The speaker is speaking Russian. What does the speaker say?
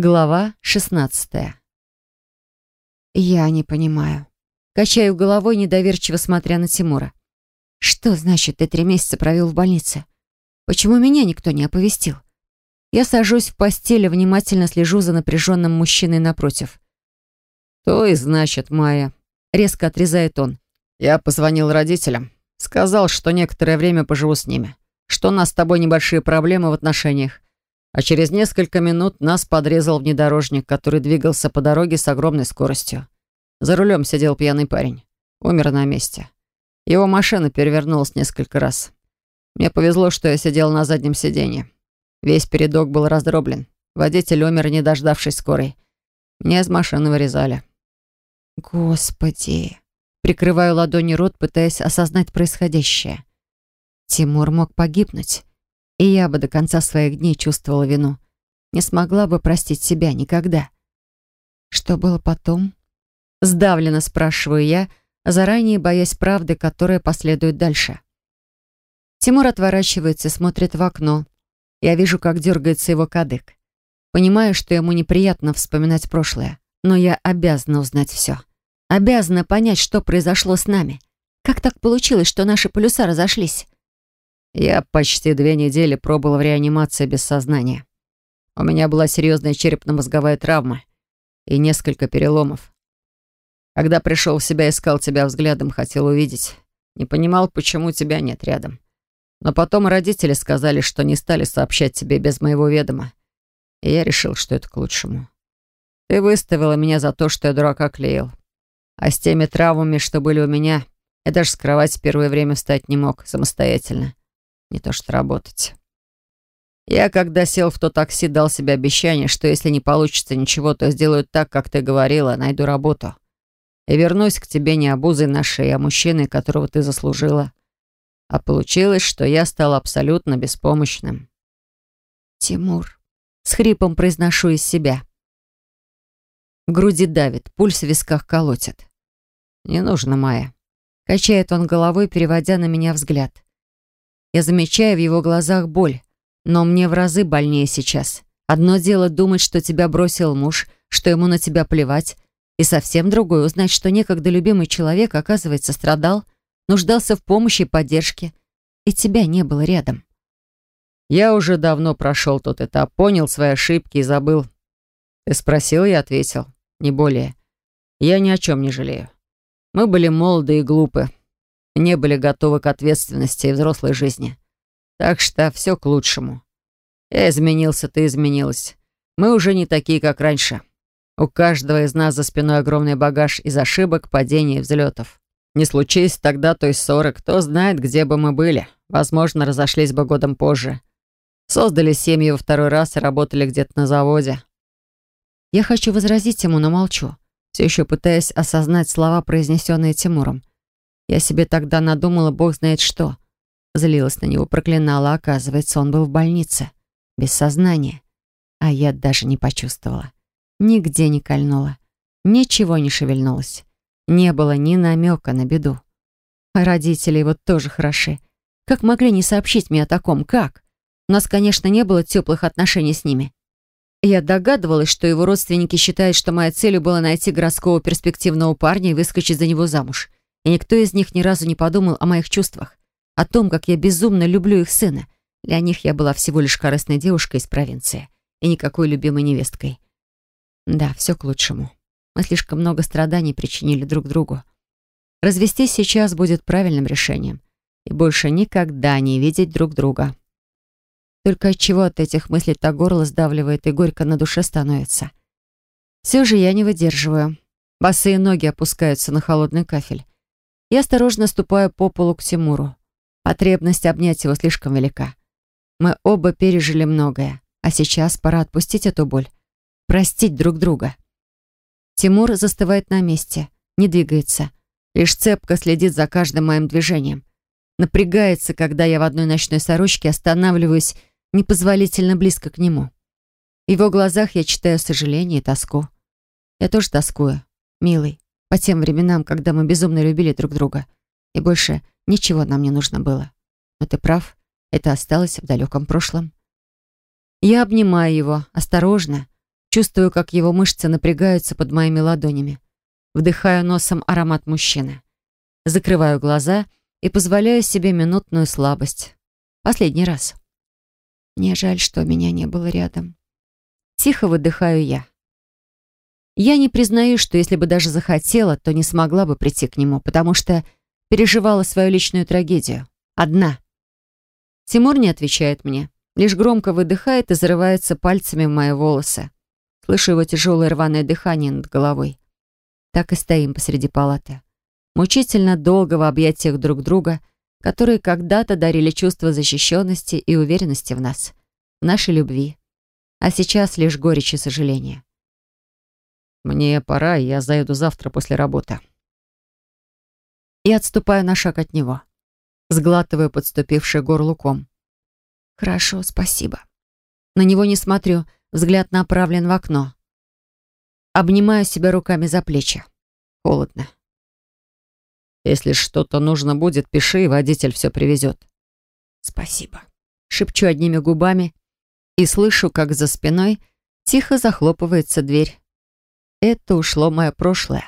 Глава 16 Я не понимаю. Качаю головой, недоверчиво смотря на Тимура. Что значит, ты три месяца провел в больнице? Почему меня никто не оповестил? Я сажусь в постели, внимательно слежу за напряженным мужчиной напротив. «То и значит, Майя», — резко отрезает он. «Я позвонил родителям. Сказал, что некоторое время поживу с ними. Что у нас с тобой небольшие проблемы в отношениях. А через несколько минут нас подрезал внедорожник, который двигался по дороге с огромной скоростью. За рулем сидел пьяный парень. Умер на месте. Его машина перевернулась несколько раз. Мне повезло, что я сидел на заднем сиденье. Весь передок был раздроблен. Водитель умер, не дождавшись скорой. Меня из машины вырезали. Господи. Прикрываю ладони рот, пытаясь осознать происходящее. Тимур мог погибнуть. И я бы до конца своих дней чувствовала вину. Не смогла бы простить себя никогда. Что было потом? Сдавленно спрашиваю я, заранее боясь правды, которая последует дальше. Тимур отворачивается и смотрит в окно. Я вижу, как дергается его кадык. Понимаю, что ему неприятно вспоминать прошлое, но я обязана узнать все. Обязана понять, что произошло с нами. Как так получилось, что наши полюса разошлись? Я почти две недели пробыл в реанимации без сознания. У меня была серьезная черепно-мозговая травма и несколько переломов. Когда пришел в себя, искал тебя взглядом, хотел увидеть. Не понимал, почему тебя нет рядом. Но потом родители сказали, что не стали сообщать тебе без моего ведома. И я решил, что это к лучшему. Ты выставила меня за то, что я дурака клеил. А с теми травмами, что были у меня, я даже с кровати первое время встать не мог самостоятельно. Не то что работать. Я, когда сел в то такси, дал себе обещание, что если не получится ничего, то сделаю так, как ты говорила, найду работу. И вернусь к тебе не обузой на шее, а мужчиной, которого ты заслужила. А получилось, что я стал абсолютно беспомощным. «Тимур», — с хрипом произношу из себя. В груди давит, пульс в висках колотит. «Не нужно, Майя». Качает он головой, переводя на меня взгляд. Я замечаю в его глазах боль, но мне в разы больнее сейчас. Одно дело думать, что тебя бросил муж, что ему на тебя плевать, и совсем другое узнать, что некогда любимый человек, оказывается, страдал, нуждался в помощи и поддержке, и тебя не было рядом. Я уже давно прошел тот этап, понял свои ошибки и забыл. Ты спросил, я ответил. Не более. Я ни о чем не жалею. Мы были молоды и глупы, не были готовы к ответственности и взрослой жизни. Так что все к лучшему. Я изменился, ты изменилась. Мы уже не такие, как раньше. У каждого из нас за спиной огромный багаж из ошибок, падений и взлетов. Не случись тогда той ссоры, кто знает, где бы мы были. Возможно, разошлись бы годом позже. Создали семьи во второй раз и работали где-то на заводе. Я хочу возразить ему, но молчу, все еще пытаясь осознать слова, произнесенные Тимуром. Я себе тогда надумала, бог знает что. Злилась на него, проклинала, оказывается, он был в больнице. Без сознания. А я даже не почувствовала. Нигде не кольнула. Ничего не шевельнулось. Не было ни намека на беду. Родители его тоже хороши. Как могли не сообщить мне о таком? Как? У нас, конечно, не было теплых отношений с ними. Я догадывалась, что его родственники считают, что моей целью было найти городского перспективного парня и выскочить за него замуж и никто из них ни разу не подумал о моих чувствах, о том, как я безумно люблю их сына. Для них я была всего лишь корыстной девушкой из провинции и никакой любимой невесткой. Да, все к лучшему. Мы слишком много страданий причинили друг другу. Развестись сейчас будет правильным решением и больше никогда не видеть друг друга. Только от чего от этих мыслей так горло сдавливает и горько на душе становится. Все же я не выдерживаю. Босые ноги опускаются на холодный кафель. Я осторожно ступаю по полу к Тимуру. Потребность обнять его слишком велика. Мы оба пережили многое, а сейчас пора отпустить эту боль, простить друг друга. Тимур застывает на месте, не двигается, лишь цепко следит за каждым моим движением. Напрягается, когда я в одной ночной сорочке останавливаюсь непозволительно близко к нему. В его глазах я читаю сожаление и тоску. Я тоже тоскую, милый по тем временам, когда мы безумно любили друг друга. И больше ничего нам не нужно было. Но ты прав, это осталось в далеком прошлом. Я обнимаю его, осторожно, Чувствую, как его мышцы напрягаются под моими ладонями. Вдыхаю носом аромат мужчины. Закрываю глаза и позволяю себе минутную слабость. Последний раз. Мне жаль, что меня не было рядом. Тихо выдыхаю я. Я не признаю, что если бы даже захотела, то не смогла бы прийти к нему, потому что переживала свою личную трагедию. Одна. Тимур не отвечает мне, лишь громко выдыхает и зарывается пальцами в мои волосы. Слышу его тяжелое рваное дыхание над головой. Так и стоим посреди палаты. Мучительно долго в объятиях друг друга, которые когда-то дарили чувство защищенности и уверенности в нас, в нашей любви. А сейчас лишь горечь и сожаление. Мне пора, я заеду завтра после работы. И отступаю на шаг от него. Сглатываю подступивший горлуком. Хорошо, спасибо. На него не смотрю, взгляд направлен в окно. Обнимаю себя руками за плечи. Холодно. Если что-то нужно будет, пиши, водитель все привезет. Спасибо. Шепчу одними губами и слышу, как за спиной тихо захлопывается дверь. Это ушло мое прошлое.